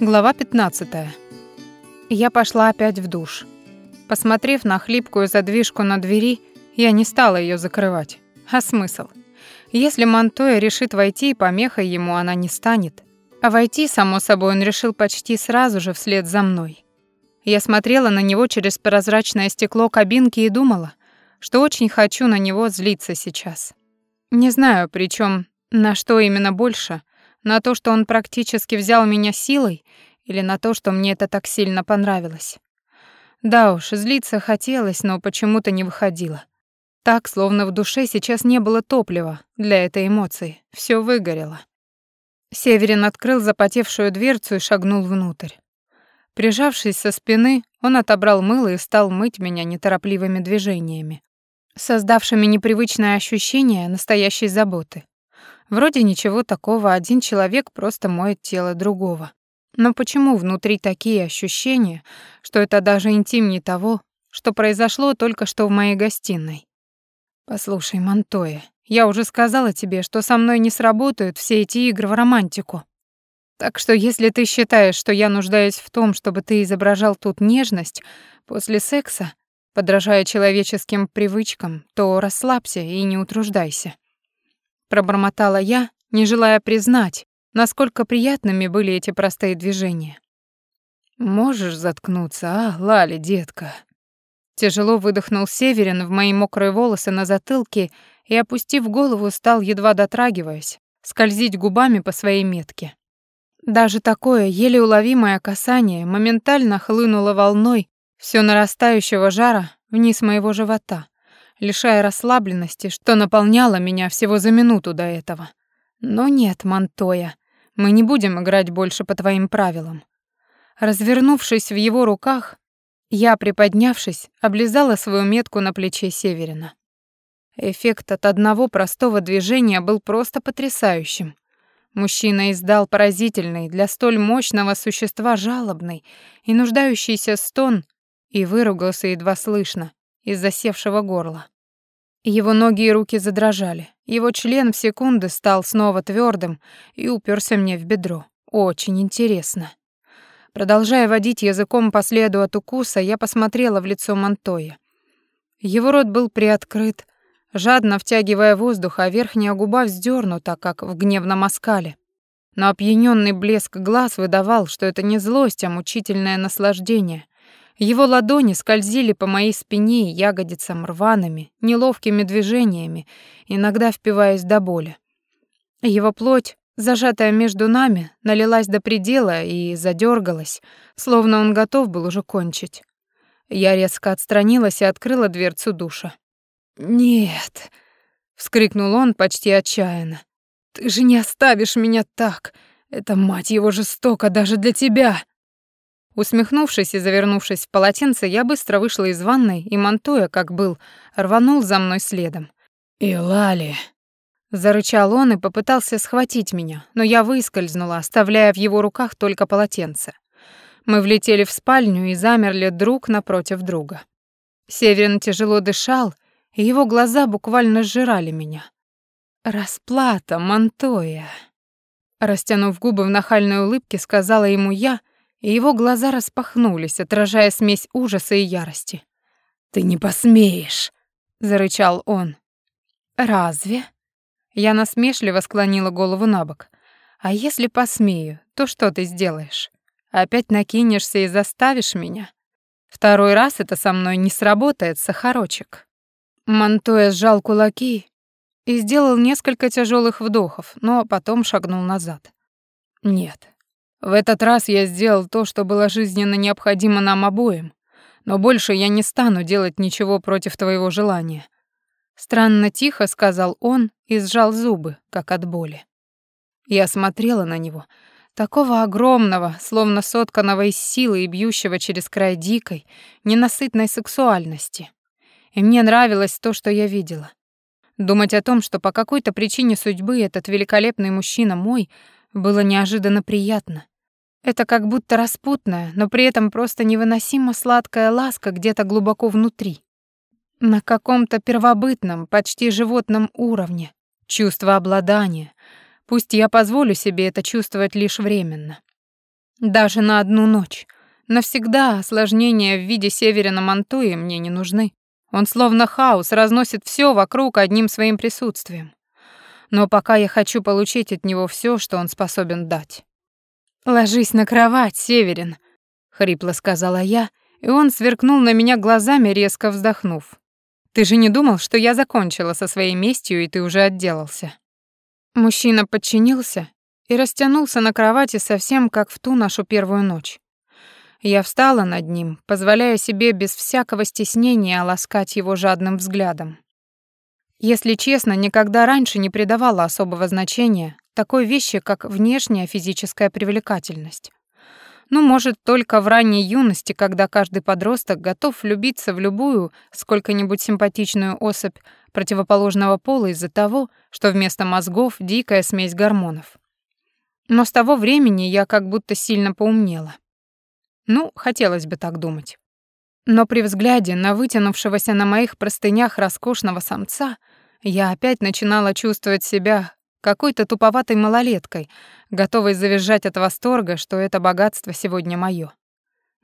Глава 15. Я пошла опять в душ. Посмотрев на хлипкую задвижку на двери, я не стала ее закрывать. А смысл? Если Монтоя решит войти, помехой ему она не станет. А войти, само собой, он решил почти сразу же вслед за мной. Я смотрела на него через прозрачное стекло кабинки и думала, что очень хочу на него злиться сейчас. Не знаю, причем на что именно больше, на то, что он практически взял меня силой, или на то, что мне это так сильно понравилось? Да уж, злиться хотелось, но почему-то не выходило. Так, словно в душе сейчас не было топлива для этой эмоции. Всё выгорело. Северин открыл запотевшую дверцу и шагнул внутрь. Прижавшись со спины, он отобрал мыло и стал мыть меня неторопливыми движениями, создавшими непривычное ощущение настоящей заботы. Вроде ничего такого, один человек просто моет тело другого. Но почему внутри такие ощущения, что это даже интимнее того, что произошло только что в моей гостиной? Послушай, Монтоя, я уже сказала тебе, что со мной не сработают все эти игры в романтику. Так что если ты считаешь, что я нуждаюсь в том, чтобы ты изображал тут нежность после секса, подражая человеческим привычкам, то расслабься и не утруждайся пробормотала я, не желая признать, насколько приятными были эти простые движения. Можешь заткнуться, а, Лали, детка. Тяжело выдохнул Северин в мои мокрые волосы на затылке и, опустив голову, стал едва дотрагиваясь, скользить губами по своей метке. Даже такое еле уловимое касание моментально хлынуло волной все нарастающего жара вниз моего живота, лишая расслабленности, что наполняло меня всего за минуту до этого. Но нет, Монтоя, мы не будем играть больше по твоим правилам. Развернувшись в его руках, я, приподнявшись, облизала свою метку на плече Северина. Эффект от одного простого движения был просто потрясающим. Мужчина издал поразительный для столь мощного существа жалобный и нуждающийся стон и выругался едва слышно, из засевшего горла. Его ноги и руки задрожали. Его член в секунды стал снова твердым и уперся мне в бедро. Очень интересно. Продолжая водить языком по следу от укуса, я посмотрела в лицо Монтоя. Его рот был приоткрыт, жадно втягивая воздух, а верхняя губа вздернута, как в гневном оскале. Но опьянённый блеск глаз выдавал, что это не злость, а мучительное наслаждение — его ладони скользили по моей спине и ягодицам рваными, неловкими движениями, иногда впиваясь до боли. Его плоть, зажатая между нами, налилась до предела и задергалась, словно он готов был уже кончить. Я резко отстранилась и открыла дверцу душа. «Нет», — вскрикнул он почти отчаянно. «Ты же не оставишь меня так! Это, мать его, жестоко даже для тебя!» Усмехнувшись и завернувшись в полотенце, я быстро вышла из ванной, и Монтоя, как был, рванул за мной следом. «Илали!» Зарычал он и попытался схватить меня, но я выскользнула, оставляя в его руках только полотенце. Мы влетели в спальню и замерли друг напротив друга. Северин тяжело дышал, и его глаза буквально сжирали меня. «Расплата, Монтоя!» Растянув губы в нахальной улыбке, сказала ему я — и его глаза распахнулись, отражая смесь ужаса и ярости. «Ты не посмеешь!» — зарычал он. «Разве?» Я насмешливо склонила голову на бок. «А если посмею, то что ты сделаешь? Опять накинешься и заставишь меня? Второй раз это со мной не сработает, Сахарочек». Монтоя сжал кулаки и сделал несколько тяжелых вдохов, но потом шагнул назад. «Нет, в этот раз я сделал то, что было жизненно необходимо нам обоим, но больше я не стану делать ничего против твоего желания. Странно тихо сказал он и сжал зубы, как от боли. Я смотрела на него, такого огромного, словно сотканного из силы и бьющего через край дикой, ненасытной сексуальности. И мне нравилось то, что я видела. Думать о том, что по какой-то причине судьбы этот великолепный мужчина мой, было неожиданно приятно. Это как будто распутная, но при этом просто невыносимо сладкая ласка где-то глубоко внутри. На каком-то первобытном, почти животном уровне. Чувство обладания. Пусть я позволю себе это чувствовать лишь временно. Даже на одну ночь. Навсегда осложнения в виде Северина Монтуи мне не нужны. Он словно хаос разносит все вокруг одним своим присутствием. Но пока я хочу получить от него все, что он способен дать. «Ложись на кровать, Северин», — хрипло сказала я, и он сверкнул на меня глазами, резко вздохнув. «Ты же не думал, что я закончила со своей местью, и ты уже отделался?» Мужчина подчинился и растянулся на кровати совсем как в ту нашу первую ночь. Я встала над ним, позволяя себе без всякого стеснения ласкать его жадным взглядом. Если честно, никогда раньше не придавала особого значения такой вещи, как внешняя физическая привлекательность. Ну, может, только в ранней юности, когда каждый подросток готов влюбиться в любую сколько-нибудь симпатичную особь противоположного пола из-за того, что вместо мозгов дикая смесь гормонов. Но с того времени я как будто сильно поумнела. Ну, хотелось бы так думать. Но при взгляде на вытянувшегося на моих простынях роскошного самца я опять начинала чувствовать себя какой-то туповатой малолеткой, готовой завизжать от восторга, что это богатство сегодня моё.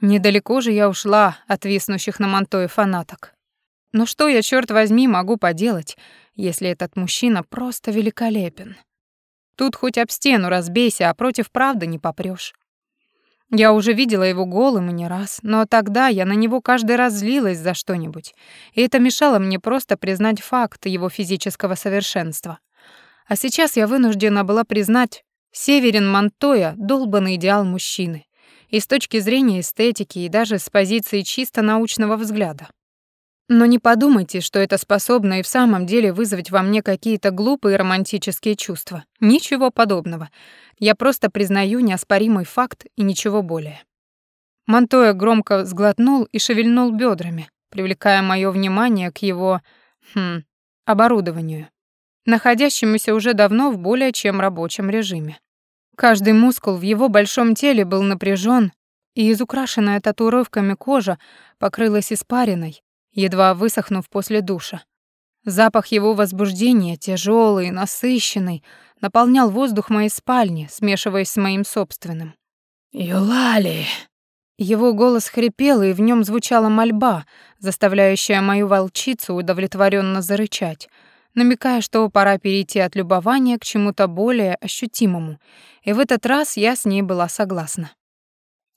Недалеко же я ушла от виснущих на мантое фанаток. Но что я, чёрт возьми, могу поделать, если этот мужчина просто великолепен? Тут хоть об стену разбейся, а против правды не попрёшь. Я уже видела его голым и не раз, но тогда я на него каждый раз злилась за что-нибудь, и это мешало мне просто признать факт его физического совершенства. А сейчас я вынуждена была признать, Северин Монтоя — долбанный идеал мужчины, и с точки зрения эстетики, и даже с позиции чисто научного взгляда. Но не подумайте, что это способно и в самом деле вызвать во мне какие-то глупые романтические чувства. Ничего подобного. Я просто признаю неоспоримый факт и ничего более. Монтоя громко сглотнул и шевельнул бедрами, привлекая мое внимание к его, хм, оборудованию, находящемуся уже давно в более чем рабочем режиме. Каждый мускул в его большом теле был напряжен, и изукрашенная татуировками кожа покрылась испариной, едва высохнув после душа. Запах его возбуждения, тяжелый, насыщенный, наполнял воздух моей спальни, смешиваясь с моим собственным. «Юлали!» Его голос хрипел, и в нем звучала мольба, заставляющая мою волчицу удовлетворенно зарычать, намекая, что пора перейти от любования к чему-то более ощутимому, и в этот раз я с ней была согласна.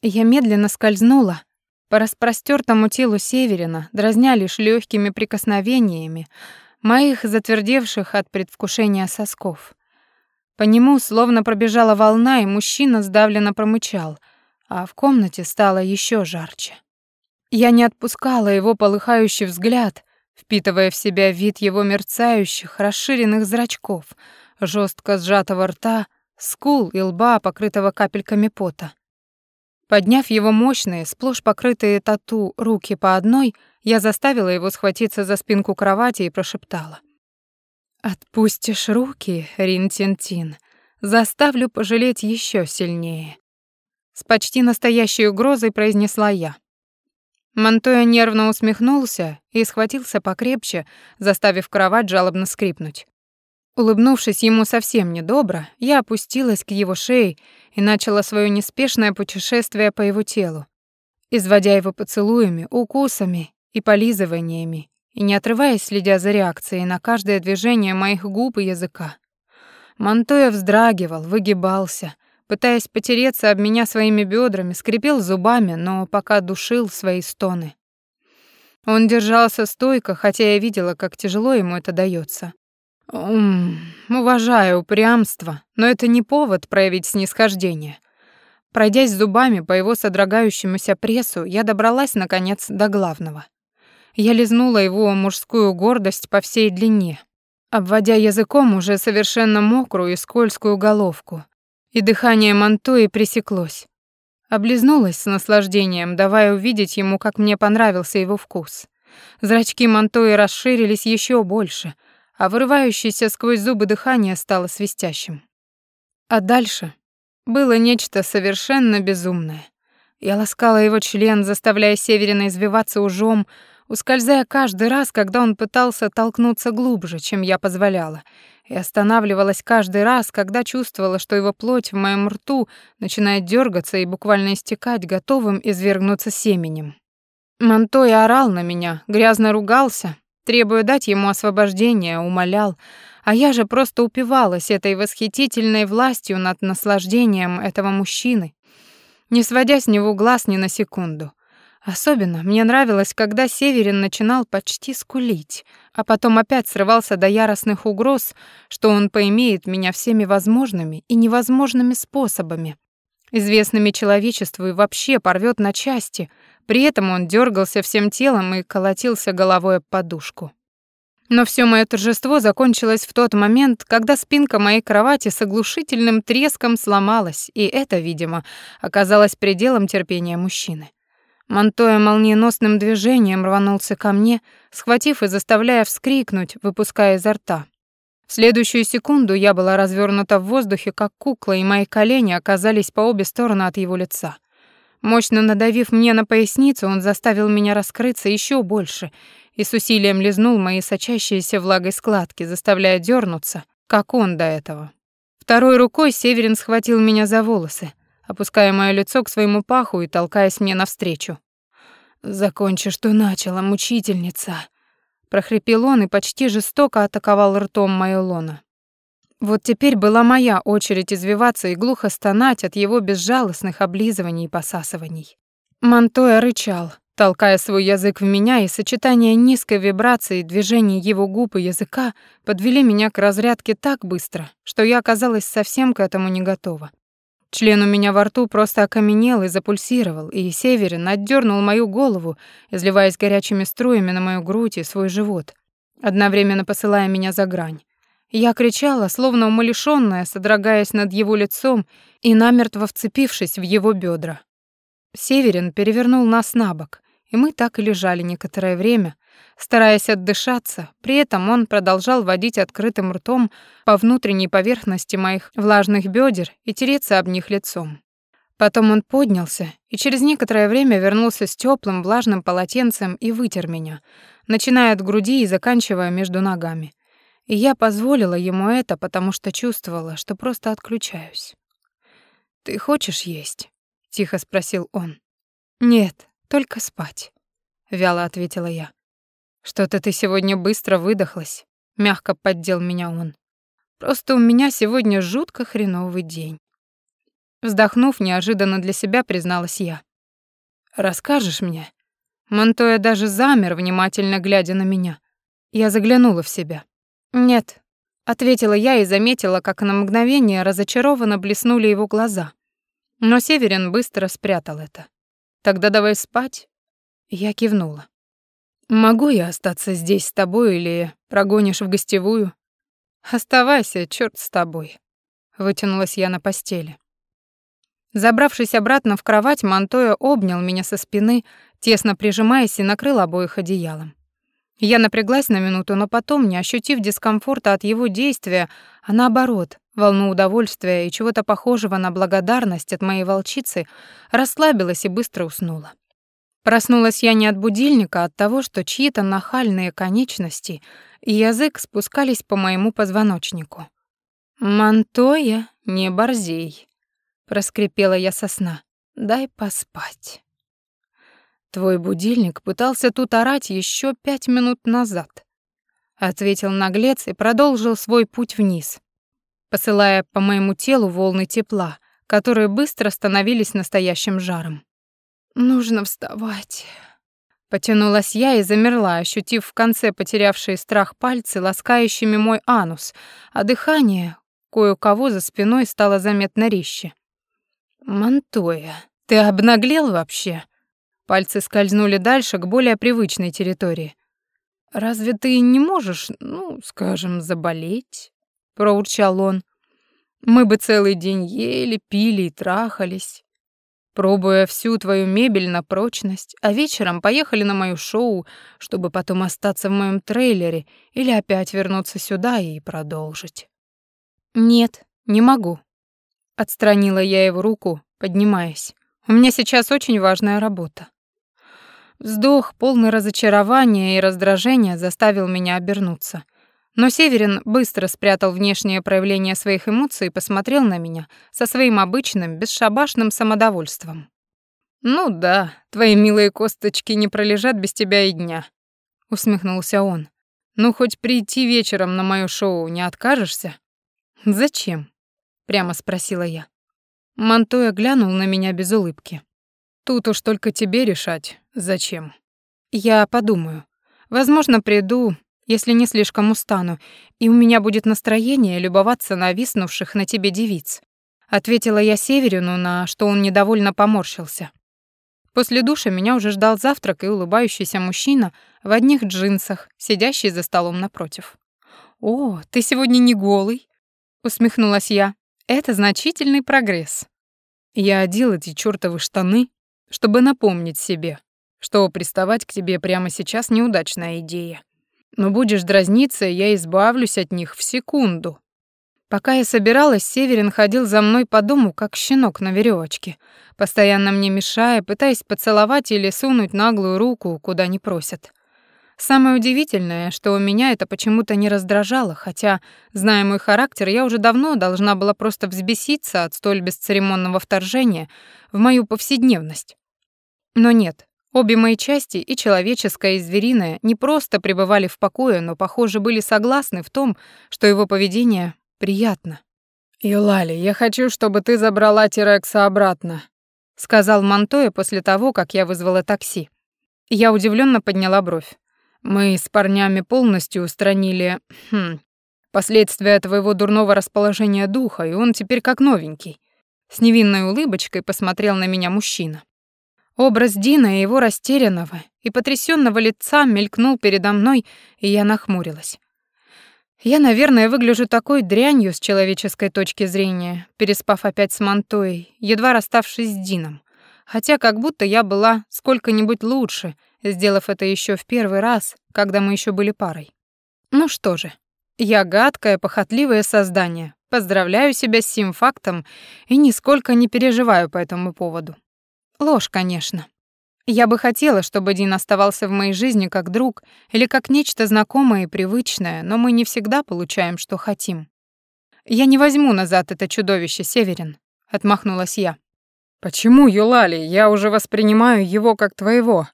Я медленно скользнула, по распростертому телу Северина, дразня лишь легкими прикосновениями моих затвердевших от предвкушения сосков. По нему словно пробежала волна, и мужчина сдавленно промычал, а в комнате стало еще жарче. Я не отпускала его полыхающий взгляд, впитывая в себя вид его мерцающих, расширенных зрачков, жестко сжатого рта, скул и лба, покрытого капельками пота. Подняв его мощные, сплошь покрытые тату руки по одной, я заставила его схватиться за спинку кровати и прошептала. «Отпустишь руки, Ринтинтин, заставлю пожалеть еще сильнее». С почти настоящей угрозой произнесла я. Монтоя нервно усмехнулся и схватился покрепче, заставив кровать жалобно скрипнуть. Улыбнувшись ему совсем недобро, я опустилась к его шее и начала свое неспешное путешествие по его телу, изводя его поцелуями, укусами и полизываниями, и не отрываясь, следя за реакцией на каждое движение моих губ и языка. Монтоя вздрагивал, выгибался, пытаясь потереться об меня своими бедрами, скрипел зубами, но пока душил свои стоны. Он держался стойко, хотя я видела, как тяжело ему это дается. Ум, уважаю упрямство, но это не повод проявить снисхождение. Пройдясь зубами по его содрогающемуся прессу, я добралась, наконец, до главного. Я лизнула его мужскую гордость по всей длине, обводя языком уже совершенно мокрую и скользкую головку, и дыхание Монтои пресеклось. Облизнулась с наслаждением, давая увидеть ему, как мне понравился его вкус. Зрачки Монтои расширились еще больше — а вырывающееся сквозь зубы дыхание стало свистящим. А дальше было нечто совершенно безумное. Я ласкала его член, заставляя Северина извиваться ужом, ускользая каждый раз, когда он пытался толкнуться глубже, чем я позволяла, и останавливалась каждый раз, когда чувствовала, что его плоть в моем рту начинает дергаться и буквально истекать, готовым извергнуться семенем. Монтой орал на меня, грязно ругался, требуя дать ему освобождение, умолял, а я же просто упивалась этой восхитительной властью над наслаждением этого мужчины, не сводя с него глаз ни на секунду. Особенно мне нравилось, когда Северин начинал почти скулить, а потом опять срывался до яростных угроз, что он поимеет меня всеми возможными и невозможными способами, известными человечеству и вообще порвет на части. При этом он дергался всем телом и колотился головой об подушку. Но все мое торжество закончилось в тот момент, когда спинка моей кровати с оглушительным треском сломалась, и это, видимо, оказалось пределом терпения мужчины. Монтоя молниеносным движением рванулся ко мне, схватив и заставляя вскрикнуть, выпуская изо рта. В следующую секунду я была развернута в воздухе, как кукла, и мои колени оказались по обе стороны от его лица. Мощно надавив мне на поясницу, он заставил меня раскрыться еще больше и с усилием лизнул мои сочащиеся влагой складки, заставляя дернуться, как он до этого. Второй рукой Северин схватил меня за волосы, опуская моё лицо к своему паху и толкаясь мне навстречу. «Закончи, что начала, мучительница», — прохрипел он и почти жестоко атаковал ртом моё лоно. Вот теперь была моя очередь извиваться и глухо стонать от его безжалостных облизываний и посасываний. Монтоя рычал, толкая свой язык в меня, и сочетание низкой вибрации и движений его губ и языка подвели меня к разрядке так быстро, что я оказалась совсем к этому не готова. Член у меня во рту просто окаменел и запульсировал, и Северин отдернул мою голову, изливаясь горячими струями на мою грудь и свой живот, одновременно посылая меня за грань. Я кричала, словно умалишённая, содрогаясь над его лицом и намертво вцепившись в его бедра. Северин перевернул нас на бок, и мы так и лежали некоторое время, стараясь отдышаться. При этом он продолжал водить открытым ртом по внутренней поверхности моих влажных бедер и тереться об них лицом. Потом он поднялся и через некоторое время вернулся с теплым влажным полотенцем и вытер меня, начиная от груди и заканчивая между ногами. И я позволила ему это, потому что чувствовала, что просто отключаюсь. «Ты хочешь есть?» — тихо спросил он. «Нет, только спать», — вяло ответила я. «Что-то ты сегодня быстро выдохлась», — мягко поддел меня он. «Просто у меня сегодня жутко хреновый день». Вздохнув, неожиданно для себя призналась я. «Расскажешь мне?» Монтоя даже замер, внимательно глядя на меня. Я заглянула в себя. «Нет», — ответила я и заметила, как на мгновение разочарованно блеснули его глаза. Но Северин быстро спрятал это. «Тогда давай спать». Я кивнула. Могу я остаться здесь с тобой или прогонишь в гостевую? Оставайся, черт с тобой. Вытянулась я на постели. Забравшись обратно в кровать, Монтоя обнял меня со спины, тесно прижимаясь и накрыл обоих одеялом. Я напряглась на минуту, но потом, не ощутив дискомфорта от его действия, а наоборот, волну удовольствия и чего-то похожего на благодарность от моей волчицы, расслабилась и быстро уснула. Проснулась я не от будильника, а от того, что чьи-то нахальные конечности и язык спускались по моему позвоночнику. «Мантоя, не борзей», — проскрипела я со сна. «Дай поспать». «Твой будильник пытался тут орать еще пять минут назад», — ответил наглец и продолжил свой путь вниз, посылая по моему телу волны тепла, которые быстро становились настоящим жаром. Нужно вставать. Потянулась я и замерла, ощутив в конце потерявшие страх пальцы, ласкающими мой анус, а дыхание кое-кого за спиной стало заметно резче. «Монтоя, ты обнаглел вообще?» Пальцы скользнули дальше, к более привычной территории. «Разве ты не можешь, ну, скажем, заболеть?» — проурчал он. «Мы бы целый день ели, пили и трахались пробуя всю твою мебель на прочность, а вечером поехали на моё шоу, чтобы потом остаться в моем трейлере или опять вернуться сюда и продолжить. Нет, не могу. Отстранила я его руку, поднимаясь. У меня сейчас очень важная работа. Вздох, полный разочарования и раздражения, заставил меня обернуться. Но Северин быстро спрятал внешнее проявление своих эмоций и посмотрел на меня со своим обычным, бесшабашным самодовольством. «Ну да, твои милые косточки не пролежат без тебя и дня», — усмехнулся он. «Ну, хоть прийти вечером на моё шоу не откажешься?» «Зачем?» — прямо спросила я. Монтоя глянул на меня без улыбки. «Тут уж только тебе решать, зачем». «Я подумаю. Возможно, приду, если не слишком устану, и у меня будет настроение любоваться на виснувших на тебе девиц», ответила я Северину, на что он недовольно поморщился. После душа меня уже ждал завтрак и улыбающийся мужчина в одних джинсах, сидящий за столом напротив. «О, ты сегодня не голый?» — усмехнулась я. «Это значительный прогресс». Я одел эти чёртовы штаны, чтобы напомнить себе, что приставать к тебе прямо сейчас неудачная идея. Но будешь дразниться, я избавлюсь от них в секунду. Пока я собиралась, Северин ходил за мной по дому, как щенок на веревочке, постоянно мне мешая, пытаясь поцеловать или сунуть наглую руку, куда не просят. Самое удивительное, что у меня это почему-то не раздражало, хотя, зная мой характер, я уже давно должна была просто взбеситься от столь бесцеремонного вторжения в мою повседневность. Но нет, Обе мои части, и человеческая, и звериная, не просто пребывали в покое, но, похоже, были согласны в том, что его поведение приятно. «Юлали, я хочу, чтобы ты забрала Тирекса обратно», — сказал Монтоя после того, как я вызвала такси. Я удивленно подняла бровь. «Мы с парнями полностью устранили... Хм, последствия твоего дурного расположения духа, и он теперь как новенький». С невинной улыбочкой посмотрел на меня мужчина. Образ Дина и его растерянного и потрясенного лица мелькнул передо мной, и я нахмурилась. Я, наверное, выгляжу такой дрянью с человеческой точки зрения, переспав опять с Монтоей, едва расставшись с Дином. Хотя как будто я была сколько-нибудь лучше, сделав это еще в первый раз, когда мы еще были парой. Ну что же, я гадкое, похотливое создание. Поздравляю себя с сим фактом и нисколько не переживаю по этому поводу. Ложь, конечно. Я бы хотела, чтобы Дин оставался в моей жизни как друг или как нечто знакомое и привычное, но мы не всегда получаем, что хотим. Я не возьму назад это чудовище, Северин, отмахнулась я. Почему, Юлали? Я уже воспринимаю его как твоего.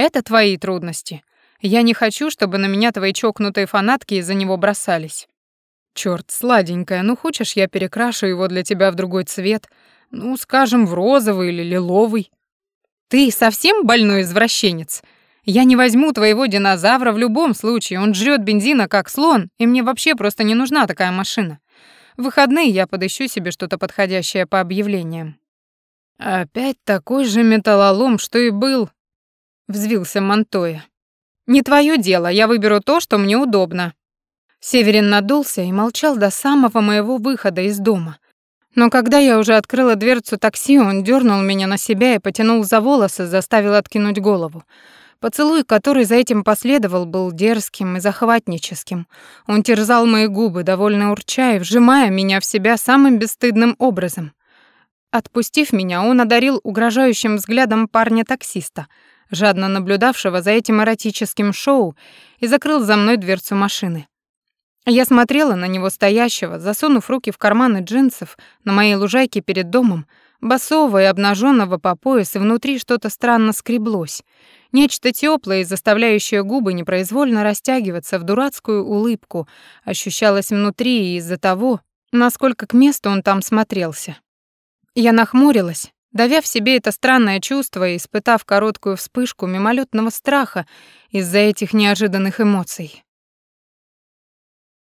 Это твои трудности. Я не хочу, чтобы на меня твои чокнутые фанатки из-за него бросались. Чёрт, сладенькая, ну хочешь, я перекрашу его для тебя в другой цвет, ну, скажем, в розовый или лиловый. Ты совсем больной извращенец? Я не возьму твоего динозавра в любом случае. Он жрет бензина как слон, и мне вообще просто не нужна такая машина. В выходные я подыщу себе что-то подходящее по объявлениям. Опять такой же металлолом, что и был, взвился Монтоя. Не твое дело, я выберу то, что мне удобно. Северин надулся и молчал до самого моего выхода из дома. Но когда я уже открыла дверцу такси, он дернул меня на себя и потянул за волосы, заставил откинуть голову. Поцелуй, который за этим последовал, был дерзким и захватническим. Он терзал мои губы, довольно урча и вжимая меня в себя самым бесстыдным образом. Отпустив меня, он одарил угрожающим взглядом парня-таксиста, жадно наблюдавшего за этим эротическим шоу, и закрыл за мной дверцу машины. Я смотрела на него стоящего, засунув руки в карманы джинсов на моей лужайке перед домом, босого и обнаженного по пояс, и внутри что-то странно скреблось. Нечто теплое, заставляющее губы непроизвольно растягиваться в дурацкую улыбку, ощущалось внутри из-за того, насколько к месту он там смотрелся. Я нахмурилась, давя в себе это странное чувство и испытав короткую вспышку мимолетного страха из-за этих неожиданных эмоций.